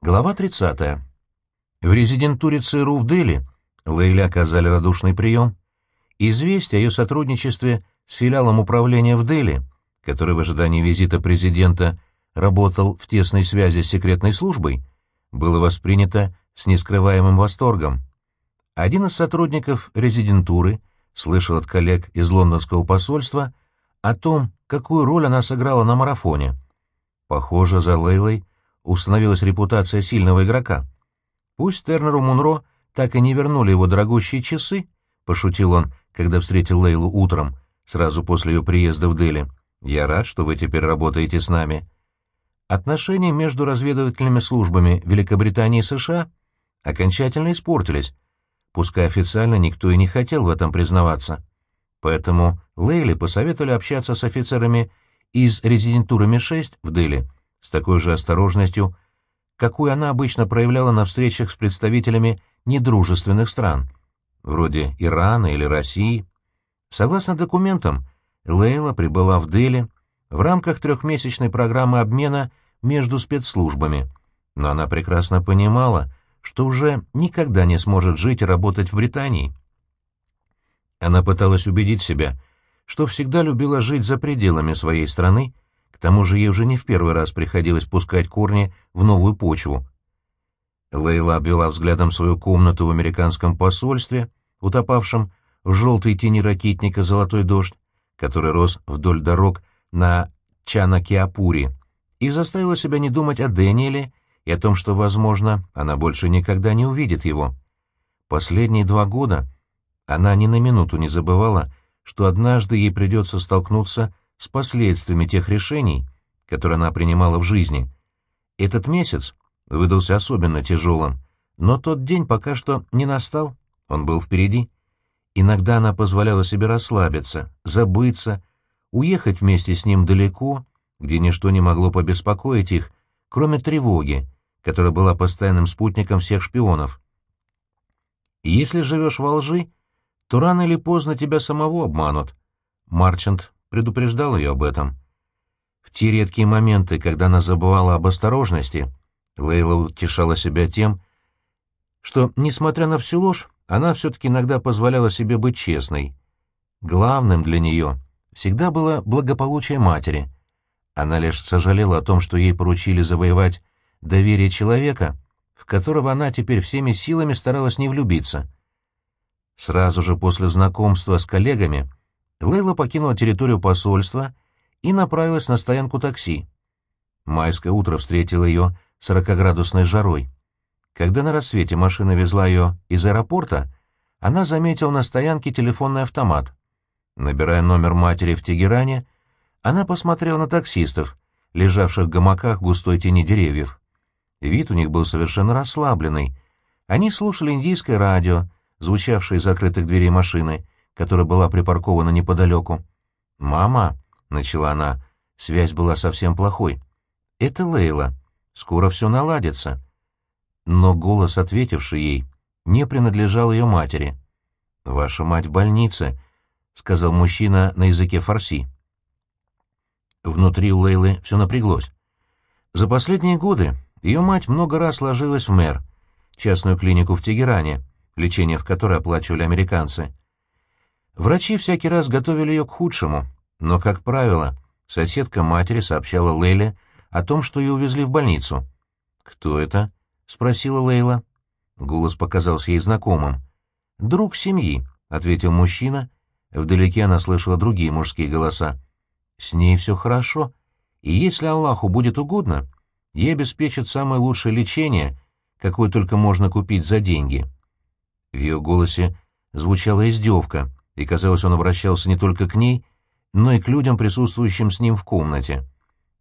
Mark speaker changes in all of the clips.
Speaker 1: Глава 30. В резидентуре ЦРУ в Дели Лейле оказали радушный прием. Известие о ее сотрудничестве с филиалом управления в Дели, который в ожидании визита президента работал в тесной связи с секретной службой, было воспринято с нескрываемым восторгом. Один из сотрудников резидентуры слышал от коллег из лондонского посольства о том, какую роль она сыграла на марафоне. Похоже, за Лейлой установилась репутация сильного игрока. Пусть Тернеру Мунро так и не вернули его дорогущие часы, — пошутил он, когда встретил Лейлу утром, сразу после ее приезда в Дели. «Я рад, что вы теперь работаете с нами». Отношения между разведывательными службами Великобритании и США окончательно испортились, пускай официально никто и не хотел в этом признаваться. Поэтому Лейли посоветовали общаться с офицерами из резидентуры Ми-6 в Дели с такой же осторожностью, какую она обычно проявляла на встречах с представителями недружественных стран, вроде Ирана или России. Согласно документам, Лейла прибыла в Дели в рамках трехмесячной программы обмена между спецслужбами, но она прекрасно понимала, что уже никогда не сможет жить и работать в Британии. Она пыталась убедить себя, что всегда любила жить за пределами своей страны, к тому же ей уже не в первый раз приходилось пускать корни в новую почву. Лейла обвела взглядом свою комнату в американском посольстве, утопавшем в желтой тени ракитника «Золотой дождь», который рос вдоль дорог на Чанакиапури, и заставила себя не думать о Дэниеле и о том, что, возможно, она больше никогда не увидит его. Последние два года она ни на минуту не забывала, что однажды ей придется столкнуться с последствиями тех решений, которые она принимала в жизни. Этот месяц выдался особенно тяжелым, но тот день пока что не настал, он был впереди. Иногда она позволяла себе расслабиться, забыться, уехать вместе с ним далеко, где ничто не могло побеспокоить их, кроме тревоги, которая была постоянным спутником всех шпионов. Если живешь во лжи, то рано или поздно тебя самого обманут. Марчант предупреждал ее об этом. В те редкие моменты, когда она забывала об осторожности, Лейла утешала себя тем, что, несмотря на всю ложь, она все-таки иногда позволяла себе быть честной. Главным для нее всегда было благополучие матери. Она лишь сожалела о том, что ей поручили завоевать доверие человека, в которого она теперь всеми силами старалась не влюбиться — Сразу же после знакомства с коллегами Лейла покинула территорию посольства и направилась на стоянку такси. Майское утро встретило ее сорокоградусной жарой. Когда на рассвете машина везла ее из аэропорта, она заметила на стоянке телефонный автомат. Набирая номер матери в Тегеране, она посмотрела на таксистов, лежавших в гамаках густой тени деревьев. Вид у них был совершенно расслабленный. Они слушали индийское радио, звучавшей из закрытых дверей машины, которая была припаркована неподалеку. «Мама», — начала она, — связь была совсем плохой. «Это Лейла. Скоро все наладится». Но голос, ответивший ей, не принадлежал ее матери. «Ваша мать в больнице», — сказал мужчина на языке фарси. Внутри у Лейлы все напряглось. За последние годы ее мать много раз ложилась в мэр, частную клинику в Тегеране, лечение в которой оплачивали американцы. Врачи всякий раз готовили ее к худшему, но, как правило, соседка матери сообщала Лейле о том, что ее увезли в больницу. «Кто это?» — спросила Лейла. Голос показался ей знакомым. «Друг семьи», — ответил мужчина. Вдалеке она слышала другие мужские голоса. «С ней все хорошо, и если Аллаху будет угодно, ей обеспечат самое лучшее лечение, какое только можно купить за деньги». В ее голосе звучала издевка, и, казалось, он обращался не только к ней, но и к людям, присутствующим с ним в комнате.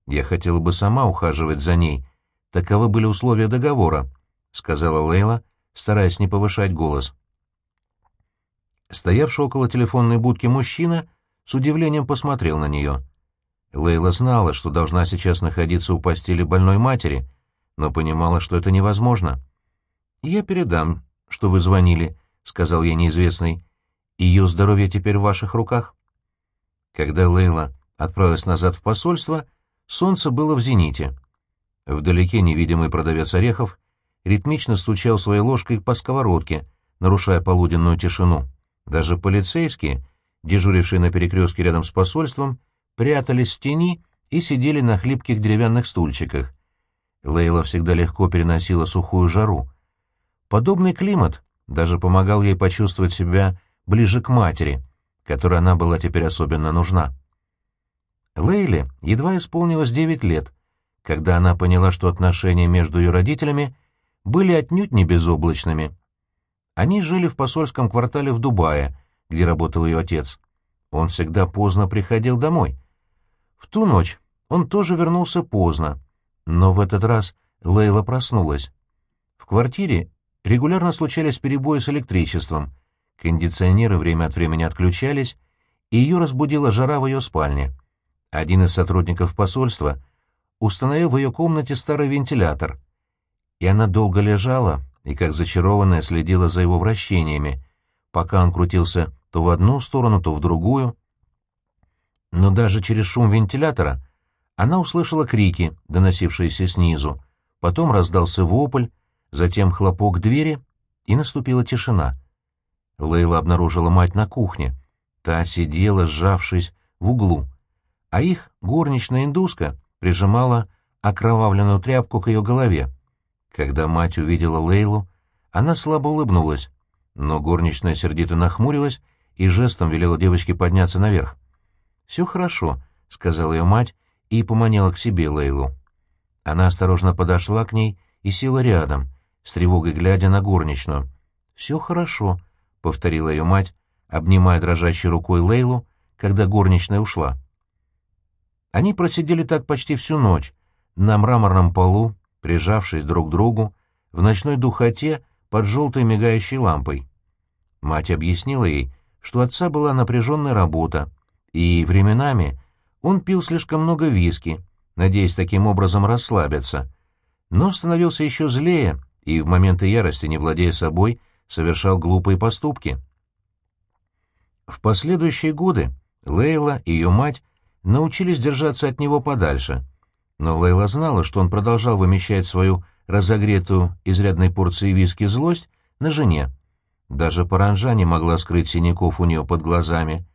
Speaker 1: «Я хотела бы сама ухаживать за ней. Таковы были условия договора», — сказала Лейла, стараясь не повышать голос. Стоявший около телефонной будки мужчина с удивлением посмотрел на нее. Лейла знала, что должна сейчас находиться у постели больной матери, но понимала, что это невозможно. «Я передам что вы звонили», — сказал я неизвестный. «Ее здоровье теперь в ваших руках». Когда Лейла отправилась назад в посольство, солнце было в зените. Вдалеке невидимый продавец орехов ритмично стучал своей ложкой по сковородке, нарушая полуденную тишину. Даже полицейские, дежурившие на перекрестке рядом с посольством, прятались в тени и сидели на хлипких деревянных стульчиках. Лейла всегда легко переносила сухую жару. Подобный климат даже помогал ей почувствовать себя ближе к матери, которой она была теперь особенно нужна. Лейле едва исполнилось девять лет, когда она поняла, что отношения между ее родителями были отнюдь не безоблачными. Они жили в посольском квартале в Дубае, где работал ее отец. Он всегда поздно приходил домой. В ту ночь он тоже вернулся поздно, но в этот раз Лейла проснулась. В квартире регулярно случались перебои с электричеством, кондиционеры время от времени отключались, и ее разбудила жара в ее спальне. Один из сотрудников посольства установил в ее комнате старый вентилятор, и она долго лежала и, как зачарованная, следила за его вращениями, пока он крутился то в одну сторону, то в другую. Но даже через шум вентилятора она услышала крики, доносившиеся снизу, потом раздался вопль, затем хлопок двери, и наступила тишина. Лейла обнаружила мать на кухне. Та сидела, сжавшись в углу, а их горничная индуска прижимала окровавленную тряпку к ее голове. Когда мать увидела Лейлу, она слабо улыбнулась, но горничная сердито нахмурилась и жестом велела девочке подняться наверх. «Все хорошо», — сказала ее мать и поманила к себе Лейлу. Она осторожно подошла к ней и села рядом, с тревогой глядя на горничную. «Все хорошо», — повторила ее мать, обнимая дрожащей рукой Лейлу, когда горничная ушла. Они просидели так почти всю ночь, на мраморном полу, прижавшись друг к другу, в ночной духоте под желтой мигающей лампой. Мать объяснила ей, что отца была напряженная работа, и временами он пил слишком много виски, надеясь таким образом расслабиться, но становился еще злее и в моменты ярости, не владея собой, совершал глупые поступки. В последующие годы Лейла и ее мать научились держаться от него подальше, но Лейла знала, что он продолжал вымещать свою разогретую изрядной порцией виски злость на жене. Даже паранжа не могла скрыть синяков у нее под глазами.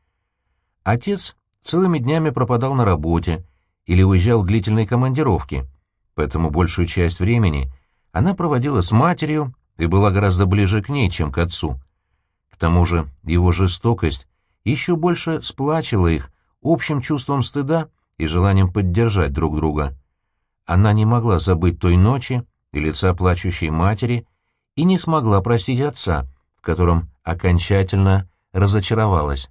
Speaker 1: Отец целыми днями пропадал на работе или уезжал в длительные командировки, поэтому большую часть времени она проводила с матерью и была гораздо ближе к ней, чем к отцу. К тому же его жестокость еще больше сплачивала их общим чувством стыда и желанием поддержать друг друга. Она не могла забыть той ночи и лица плачущей матери и не смогла простить отца, в котором окончательно разочаровалась.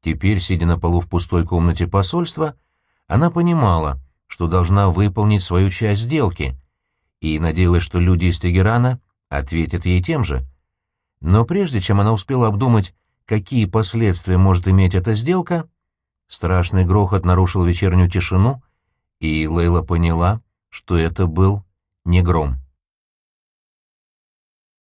Speaker 1: Теперь, сидя на полу в пустой комнате посольства, она понимала, что должна выполнить свою часть сделки, и надеялась, что люди из Тегерана ответят ей тем же. Но прежде чем она успела обдумать, какие последствия может иметь эта сделка, Страшный грохот нарушил вечернюю тишину, и Лейла поняла, что это был не гром.